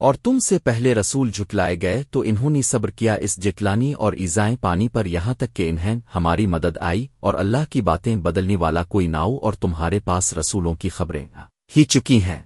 اور تم سے پہلے رسول جھٹلائے گئے تو انہوں نے صبر کیا اس جٹلانی اور ایزائیں پانی پر یہاں تک کہ انہیں ہماری مدد آئی اور اللہ کی باتیں بدلنے والا کوئی ناؤ اور تمہارے پاس رسولوں کی خبریں ہی چکی ہیں۔